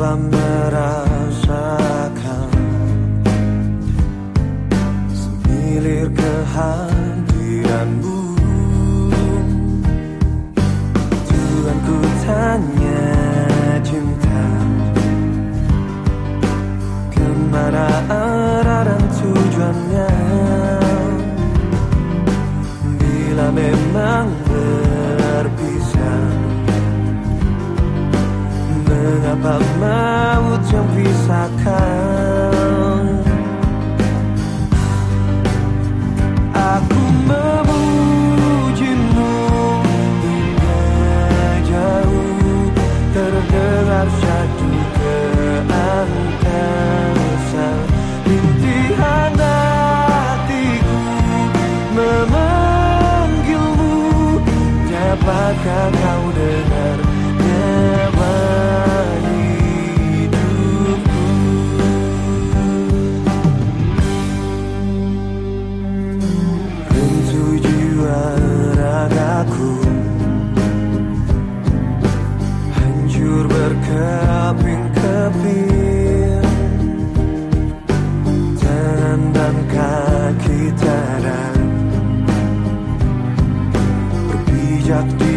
coba merasakan Semilir kehadiranmu. Tuhan ku tanya Mengapa maut yang pisahkan. Aku memujimu Hingga jauh Terdengar satu keangkasa. Rintihan hatiku Memanggilmu. Dapatkah kau tak